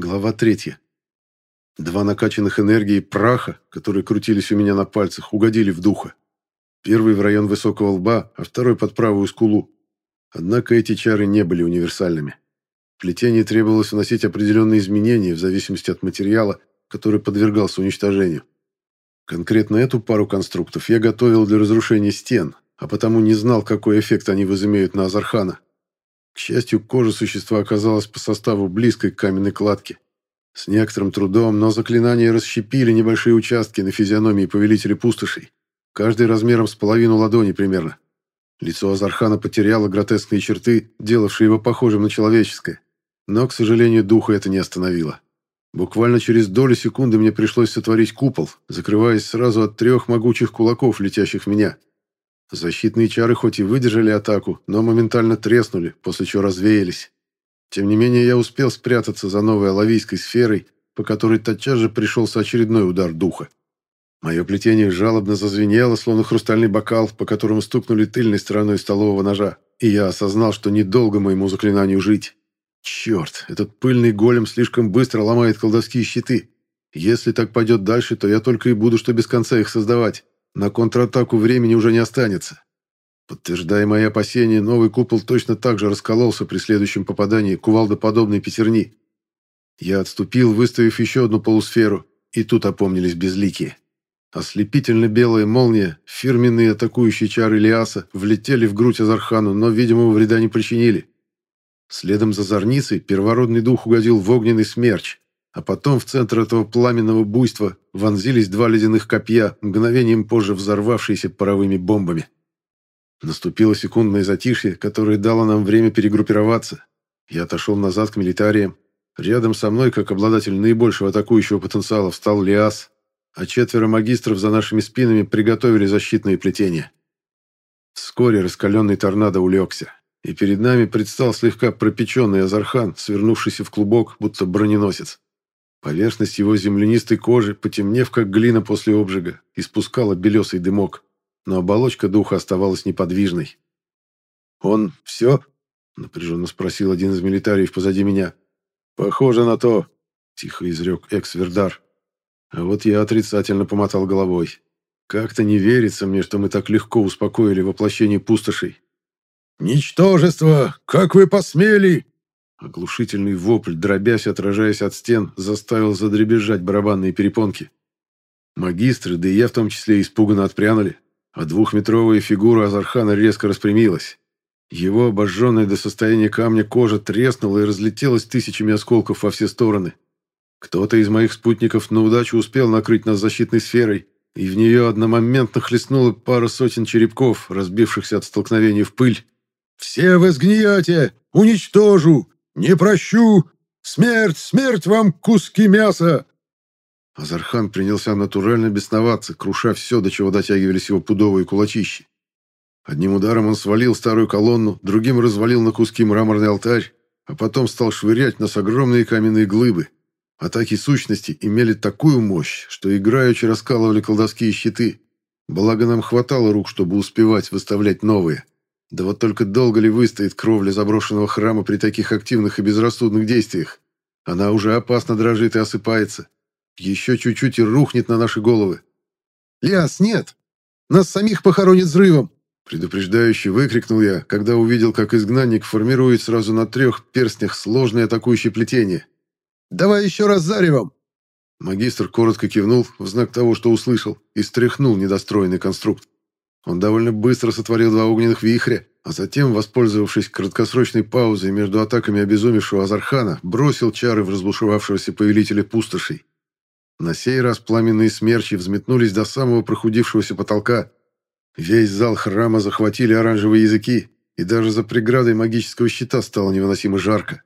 Глава третья. Два накачанных энергии праха, которые крутились у меня на пальцах, угодили в духа. Первый в район высокого лба, а второй под правую скулу. Однако эти чары не были универсальными. В плетении требовалось вносить определенные изменения в зависимости от материала, который подвергался уничтожению. Конкретно эту пару конструктов я готовил для разрушения стен, а потому не знал, какой эффект они возымеют на Азархана. К счастью, кожа существа оказалась по составу близкой к каменной кладке. С некоторым трудом, но заклинания расщепили небольшие участки на физиономии повелителя пустошей, каждый размером с половину ладони примерно. Лицо Азархана потеряло гротескные черты, делавшие его похожим на человеческое. Но, к сожалению, духа это не остановило. Буквально через долю секунды мне пришлось сотворить купол, закрываясь сразу от трех могучих кулаков, летящих в меня. Защитные чары хоть и выдержали атаку, но моментально треснули, после чего развеялись. Тем не менее, я успел спрятаться за новой алавийской сферой, по которой тотчас же пришелся очередной удар духа. Мое плетение жалобно зазвенело, словно хрустальный бокал, по которому стукнули тыльной стороной столового ножа, и я осознал, что недолго моему заклинанию жить. Черт, этот пыльный голем слишком быстро ломает колдовские щиты. Если так пойдет дальше, то я только и буду что без конца их создавать. На контратаку времени уже не останется. Подтверждая мои опасения, новый купол точно так же раскололся при следующем попадании кувалдоподобной пятерни. Я отступил, выставив еще одну полусферу, и тут опомнились безликие. Ослепительно белая молния, фирменные атакующие чары Лиаса влетели в грудь Азархану, но видимого вреда не причинили. Следом за зорницей первородный дух угодил в огненный смерч, а потом в центр этого пламенного буйства вонзились два ледяных копья, мгновением позже взорвавшиеся паровыми бомбами. Наступило секундное затишье, которое дало нам время перегруппироваться. Я отошел назад к милитариям. Рядом со мной, как обладатель наибольшего атакующего потенциала, встал Лиас, а четверо магистров за нашими спинами приготовили защитные плетения. Вскоре раскаленный торнадо улегся и перед нами предстал слегка пропеченный Азархан, свернувшийся в клубок, будто броненосец. Поверхность его землянистой кожи, потемнев как глина после обжига, испускала белесый дымок, но оболочка духа оставалась неподвижной. «Он все?» — напряженно спросил один из милитариев позади меня. «Похоже на то», — тихо изрек экс-вердар. А вот я отрицательно помотал головой. Как-то не верится мне, что мы так легко успокоили воплощение пустошей. «Ничтожество! Как вы посмели!» Оглушительный вопль, дробясь, отражаясь от стен, заставил задребезжать барабанные перепонки. Магистры, да и я в том числе, испуганно отпрянули, а двухметровая фигура Азархана резко распрямилась. Его обожженная до состояния камня кожа треснула и разлетелась тысячами осколков во все стороны. Кто-то из моих спутников на удачу успел накрыть нас защитной сферой, и в нее одномоментно хлестнула пара сотен черепков, разбившихся от столкновения в пыль, все вы сгниете! Уничтожу! Не прощу! Смерть, смерть вам, куски мяса!» Азархан принялся натурально бесноваться, круша все, до чего дотягивались его пудовые кулачищи. Одним ударом он свалил старую колонну, другим развалил на куски мраморный алтарь, а потом стал швырять нас огромные каменные глыбы. Атаки сущности имели такую мощь, что играючи раскалывали колдовские щиты. Благо нам хватало рук, чтобы успевать выставлять новые. Да вот только долго ли выстоит кровля заброшенного храма при таких активных и безрассудных действиях? Она уже опасно дрожит и осыпается. Еще чуть-чуть и рухнет на наши головы. «Лиас, нет! Нас самих похоронит взрывом!» Предупреждающе выкрикнул я, когда увидел, как изгнанник формирует сразу на трех перстнях сложное атакующее плетение. «Давай еще раз заревом!» Магистр коротко кивнул в знак того, что услышал, и стряхнул недостроенный конструкт. Он довольно быстро сотворил два огненных вихря, а затем, воспользовавшись краткосрочной паузой между атаками обезумевшего Азархана, бросил чары в разбушевавшегося повелителя пустошей. На сей раз пламенные смерчи взметнулись до самого прохудившегося потолка. Весь зал храма захватили оранжевые языки, и даже за преградой магического щита стало невыносимо жарко.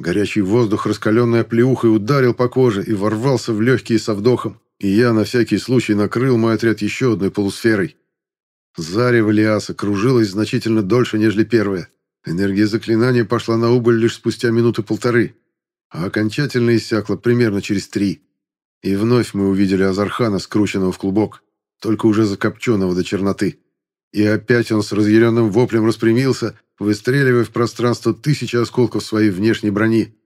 Горячий воздух, раскаленной оплеухой, ударил по коже и ворвался в легкие со вдохом, и я на всякий случай накрыл мой отряд еще одной полусферой. Зарево Лиаса кружилось значительно дольше, нежели первое. Энергия заклинания пошла на убыль лишь спустя минуты-полторы, а окончательно иссякла примерно через три. И вновь мы увидели Азархана, скрученного в клубок, только уже закопченного до черноты. И опять он с разъяренным воплем распрямился, выстреливая в пространство тысячи осколков своей внешней брони.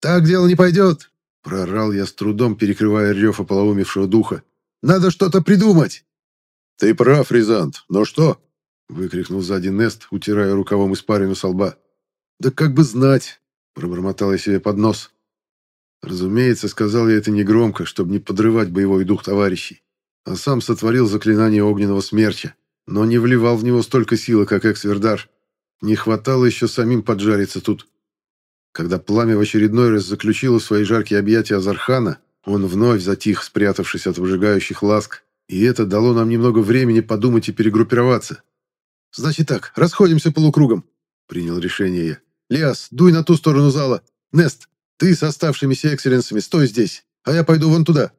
«Так дело не пойдет! Прорал я с трудом, перекрывая рев ополоумевшего духа. «Надо что-то придумать!» «Ты прав, Рязант, но что?» выкрикнул сзади Нест, утирая рукавом испарину со лба. «Да как бы знать!» – пробормотал я себе под нос. Разумеется, сказал я это негромко, чтобы не подрывать боевой дух товарищей, а сам сотворил заклинание огненного смерча, но не вливал в него столько силы, как Эксвердар. Не хватало еще самим поджариться тут. Когда пламя в очередной раз заключило свои жаркие объятия Азархана, он вновь затих, спрятавшись от выжигающих ласк, и это дало нам немного времени подумать и перегруппироваться. «Значит так, расходимся полукругом», — принял решение я. «Лиас, дуй на ту сторону зала. Нест, ты с оставшимися экселленсами стой здесь, а я пойду вон туда».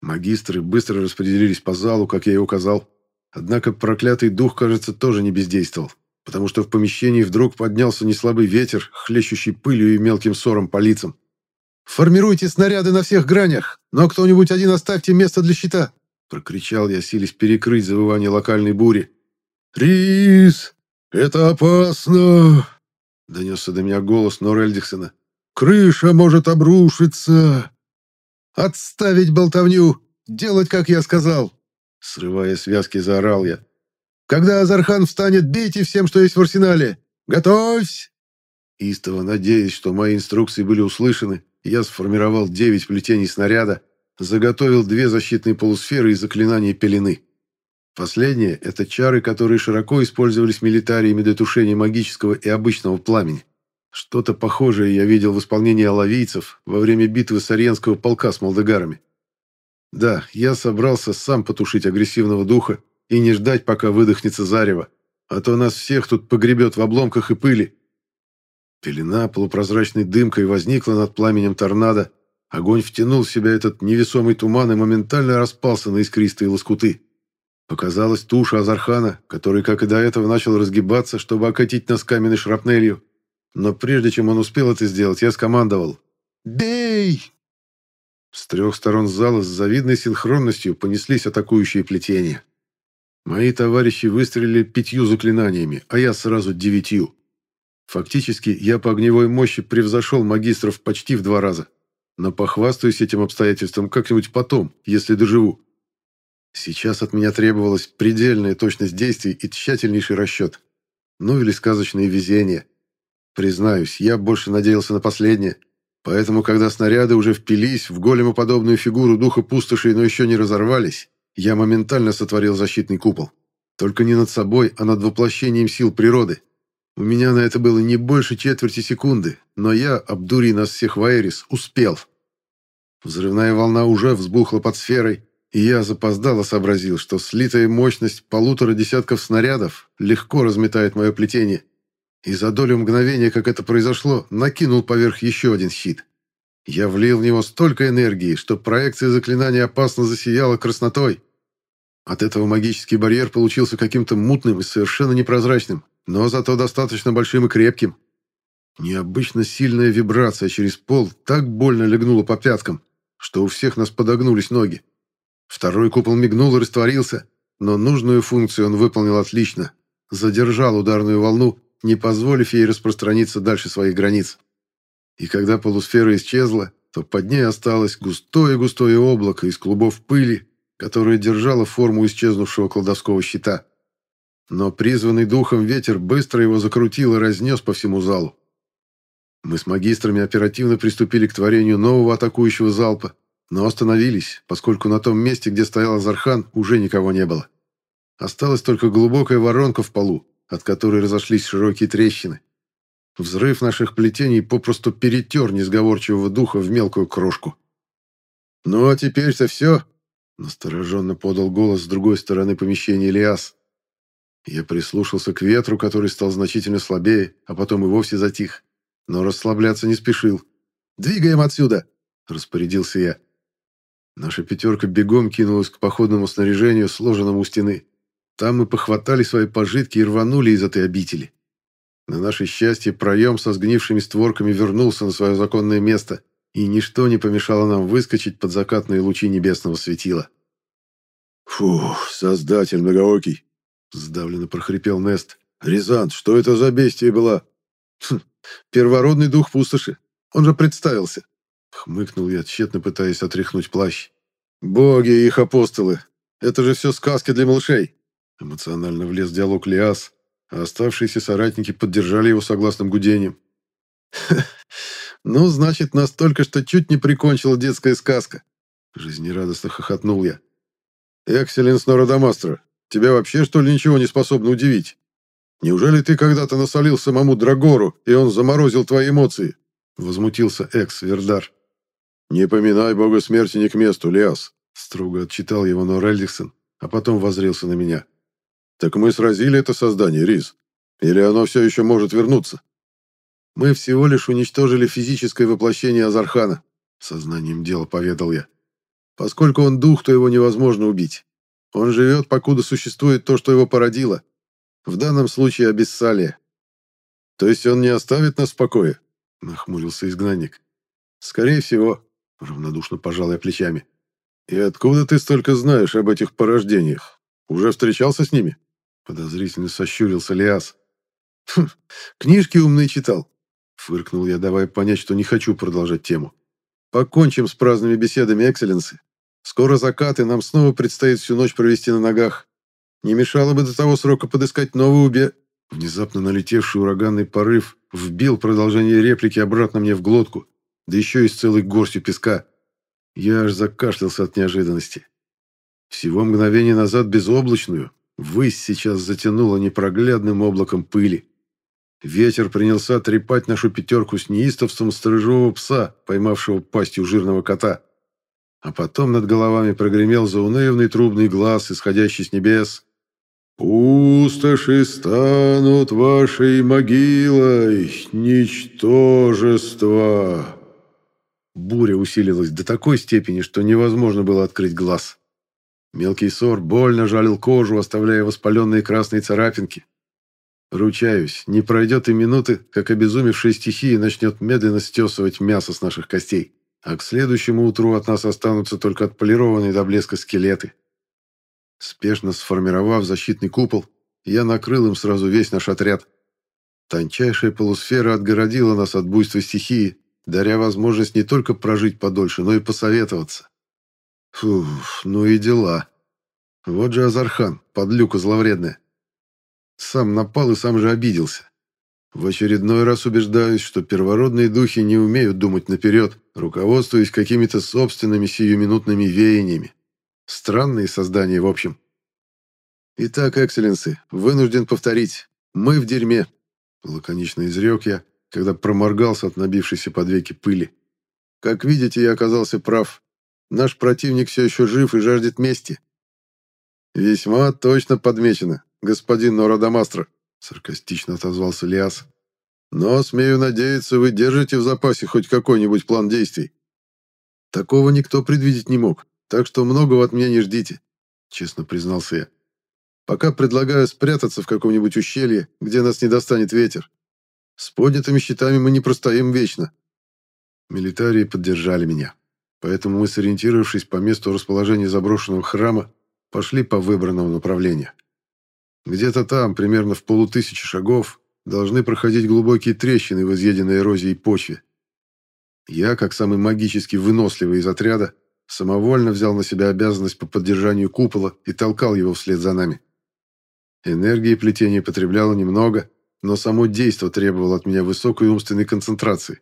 Магистры быстро распределились по залу, как я и указал. Однако проклятый дух, кажется, тоже не бездействовал, потому что в помещении вдруг поднялся неслабый ветер, хлещущий пылью и мелким ссором по лицам. «Формируйте снаряды на всех гранях, но кто-нибудь один оставьте место для щита!» Прокричал я, силясь перекрыть завывание локальной бури. «Рис, это опасно!» Донесся до меня голос Нор Эльдиксона. Крыша может обрушиться. Отставить болтовню, делать, как я сказал. Срывая связки, заорал я. Когда Азархан встанет, бейте всем, что есть в арсенале. Готовься! Истово надеясь, что мои инструкции были услышаны, я сформировал девять плетений снаряда, заготовил две защитные полусферы и заклинание пелены. Последнее — это чары, которые широко использовались милитариями для тушения магического и обычного пламени. Что-то похожее я видел в исполнении алавийцев во время битвы с Аренского полка с молдегарами. Да, я собрался сам потушить агрессивного духа и не ждать, пока выдохнется зарево, а то нас всех тут погребет в обломках и пыли. Пелена полупрозрачной дымкой возникла над пламенем торнадо, огонь втянул в себя этот невесомый туман и моментально распался на искристые лоскуты. Показалась туша Азархана, который, как и до этого, начал разгибаться, чтобы окатить нас каменной шрапнелью. Но прежде чем он успел это сделать, я скомандовал «Бей!». С трех сторон зала с завидной синхронностью понеслись атакующие плетения. Мои товарищи выстрелили пятью заклинаниями, а я сразу девятью. Фактически, я по огневой мощи превзошел магистров почти в два раза. Но похвастаюсь этим обстоятельством как-нибудь потом, если доживу. Сейчас от меня требовалась предельная точность действий и тщательнейший расчет. Ну или сказочное везение. Признаюсь, я больше надеялся на последнее. Поэтому, когда снаряды уже впились в големоподобную фигуру духа пустоши, но еще не разорвались, я моментально сотворил защитный купол. Только не над собой, а над воплощением сил природы. У меня на это было не больше четверти секунды, но я, обдури нас всех в Аэрис, успел. Взрывная волна уже взбухла под сферой, и я запоздало сообразил, что слитая мощность полутора десятков снарядов легко разметает мое плетение и за долю мгновения, как это произошло, накинул поверх еще один щит. Я влил в него столько энергии, что проекция заклинания опасно засияла краснотой. От этого магический барьер получился каким-то мутным и совершенно непрозрачным, но зато достаточно большим и крепким. Необычно сильная вибрация через пол так больно легнула по пяткам, что у всех нас подогнулись ноги. Второй купол мигнул и растворился, но нужную функцию он выполнил отлично. Задержал ударную волну не позволив ей распространиться дальше своих границ. И когда полусфера исчезла, то под ней осталось густое-густое облако из клубов пыли, которое держало форму исчезнувшего колдовского щита. Но призванный духом ветер быстро его закрутил и разнес по всему залу. Мы с магистрами оперативно приступили к творению нового атакующего залпа, но остановились, поскольку на том месте, где стоял Азархан, уже никого не было. Осталась только глубокая воронка в полу, от которой разошлись широкие трещины. Взрыв наших плетений попросту перетер несговорчивого духа в мелкую крошку. «Ну, а теперь-то все!» — настороженно подал голос с другой стороны помещения Илиас. Я прислушался к ветру, который стал значительно слабее, а потом и вовсе затих. Но расслабляться не спешил. «Двигаем отсюда!» — распорядился я. Наша пятерка бегом кинулась к походному снаряжению, сложенному у стены. Там мы похватали свои пожитки и рванули из этой обители. На наше счастье, проем со сгнившими створками вернулся на свое законное место, и ничто не помешало нам выскочить под закатные лучи небесного светила. «Фух, создатель многоокий!» — сдавленно прохрипел Нест. «Рязант, что это за бестия была?» хм, «Первородный дух пустоши. Он же представился». Хмыкнул я, тщетно пытаясь отряхнуть плащ. «Боги и их апостолы! Это же все сказки для малышей!» Эмоционально влез в диалог Лиас, а оставшиеся соратники поддержали его согласным гудением. «Ну, значит, настолько, что чуть не прикончила детская сказка!» Жизнерадостно хохотнул я. «Экселленс Нородомастро, тебя вообще, что ли, ничего не способно удивить? Неужели ты когда-то насолил самому Драгору, и он заморозил твои эмоции?» Возмутился Экс-Вердар. «Не поминай бога смерти не к месту, Лиас», строго отчитал его Нор Эльдиксон, а потом воззрился на меня. «Так мы сразили это создание, Риз? Или оно все еще может вернуться?» «Мы всего лишь уничтожили физическое воплощение Азархана», сознанием дела поведал я. «Поскольку он дух, то его невозможно убить. Он живет, покуда существует то, что его породило. В данном случае обессалие». «То есть он не оставит нас в покое?» нахмурился изгнанник. «Скорее всего», — равнодушно пожал я плечами. «И откуда ты столько знаешь об этих порождениях? Уже встречался с ними?» Подозрительно сощурился Лиас. «Хм, «Книжки умные читал», — фыркнул я, давая понять, что не хочу продолжать тему. «Покончим с праздными беседами, экселленсы. Скоро закат, и нам снова предстоит всю ночь провести на ногах. Не мешало бы до того срока подыскать новый убе...» Внезапно налетевший ураганный порыв вбил продолжение реплики обратно мне в глотку, да еще и с целой горстью песка. Я аж закашлялся от неожиданности. Всего мгновение назад безоблачную, высь сейчас затянула непроглядным облаком пыли. Ветер принялся трепать нашу пятерку с неистовством сторожевого пса, поймавшего пастью жирного кота. А потом над головами прогремел заунывный трубный глаз, исходящий с небес. «Пустоши станут вашей могилой, ничтожество!» Буря усилилась до такой степени, что невозможно было открыть глаз. Мелкий сор больно жалил кожу, оставляя воспаленные красные царапинки. Ручаюсь, не пройдет и минуты, как обезумевшая стихия начнет медленно стесывать мясо с наших костей, а к следующему утру от нас останутся только отполированные до блеска скелеты. Спешно сформировав защитный купол, я накрыл им сразу весь наш отряд. Тончайшая полусфера отгородила нас от буйства стихии, даря возможность не только прожить подольше, но и посоветоваться. Фух, ну и дела. Вот же Азархан, подлюка зловредная. Сам напал и сам же обиделся. В очередной раз убеждаюсь, что первородные духи не умеют думать наперед, руководствуясь какими-то собственными сиюминутными веяниями. Странные создания, в общем. Итак, экселленсы, вынужден повторить. Мы в дерьме. Лаконично изрек я, когда проморгался от набившейся под веки пыли. Как видите, я оказался прав. Наш противник все еще жив и жаждет мести. Весьма точно подмечено, господин Норадамастро, саркастично отозвался Лиас. Но, смею надеяться, вы держите в запасе хоть какой-нибудь план действий. Такого никто предвидеть не мог. Так что многого от меня не ждите», — честно признался я. «Пока предлагаю спрятаться в каком-нибудь ущелье, где нас не достанет ветер. С поднятыми щитами мы не простоим вечно». Милитарии поддержали меня. Поэтому мы, сориентировавшись по месту расположения заброшенного храма, пошли по выбранному направлению. Где-то там, примерно в полутысячи шагов, должны проходить глубокие трещины в изъеденной эрозией почве. Я, как самый магически выносливый из отряда, самовольно взял на себя обязанность по поддержанию купола и толкал его вслед за нами. Энергии плетения потребляло немного, но само действо требовало от меня высокой умственной концентрации.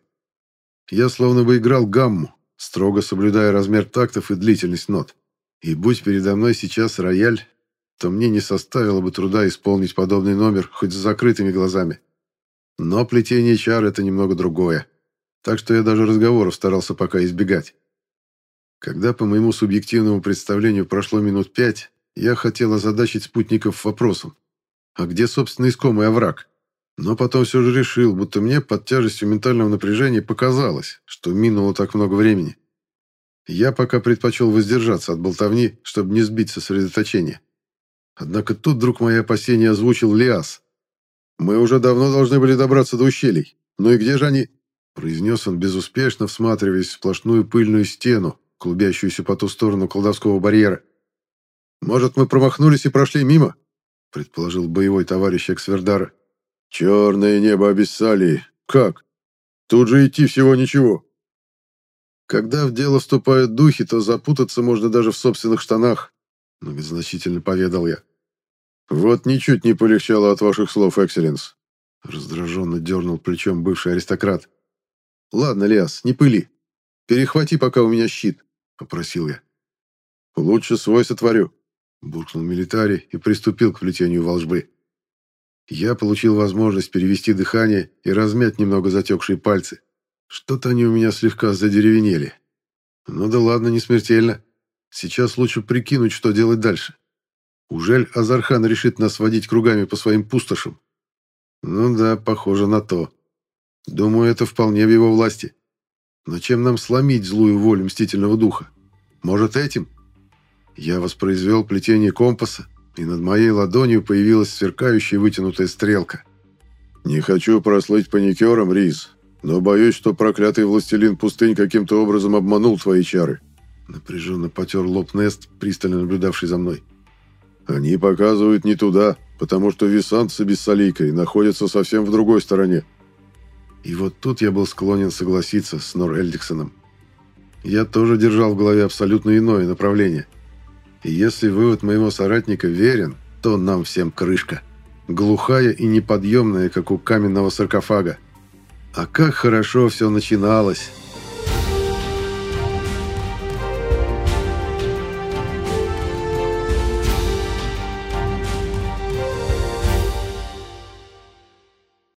Я словно бы играл гамму, строго соблюдая размер тактов и длительность нот. И будь передо мной сейчас рояль, то мне не составило бы труда исполнить подобный номер хоть с закрытыми глазами. Но плетение чар — это немного другое. Так что я даже разговоров старался пока избегать. Когда, по моему субъективному представлению, прошло минут пять, я хотел озадачить спутников вопросом. А где, собственно, искомый овраг? Но потом все же решил, будто мне под тяжестью ментального напряжения показалось, что минуло так много времени. Я пока предпочел воздержаться от болтовни, чтобы не сбить сосредоточение. Однако тут вдруг мои опасения озвучил Лиас. «Мы уже давно должны были добраться до ущелий. Ну и где же они?» произнес он, безуспешно всматриваясь в сплошную пыльную стену, клубящуюся по ту сторону колдовского барьера. «Может, мы промахнулись и прошли мимо?» — предположил боевой товарищ Эксвердара. «Черное небо Абиссалии. Как? Тут же идти всего ничего». Когда в дело вступают духи, то запутаться можно даже в собственных штанах, многозначительно поведал я. Вот ничуть не полегчало от ваших слов, Экселленс. Раздраженно дернул плечом бывший аристократ. Ладно, Лиас, не пыли. Перехвати пока у меня щит, попросил я. Лучше свой сотворю, буркнул милитарий и приступил к плетению волжбы. Я получил возможность перевести дыхание и размять немного затекшие пальцы. Что-то они у меня слегка задеревенели. Ну да ладно, не смертельно. Сейчас лучше прикинуть, что делать дальше. Ужель Азархан решит нас водить кругами по своим пустошам? Ну да, похоже на то. Думаю, это вполне в его власти. Но чем нам сломить злую волю мстительного духа? Может, этим? Я воспроизвел плетение компаса, и над моей ладонью появилась сверкающая вытянутая стрелка. «Не хочу прослыть паникером, Рис, но боюсь, что проклятый властелин пустынь каким-то образом обманул твои чары». Напряженно потер лоб Нест, пристально наблюдавший за мной. «Они показывают не туда, потому что Висант с Бессалийкой находятся совсем в другой стороне». И вот тут я был склонен согласиться с Нор Эльдиксоном. Я тоже держал в голове абсолютно иное направление – и если вывод моего соратника верен, то нам всем крышка. Глухая и неподъемная, как у каменного саркофага. А как хорошо все начиналось.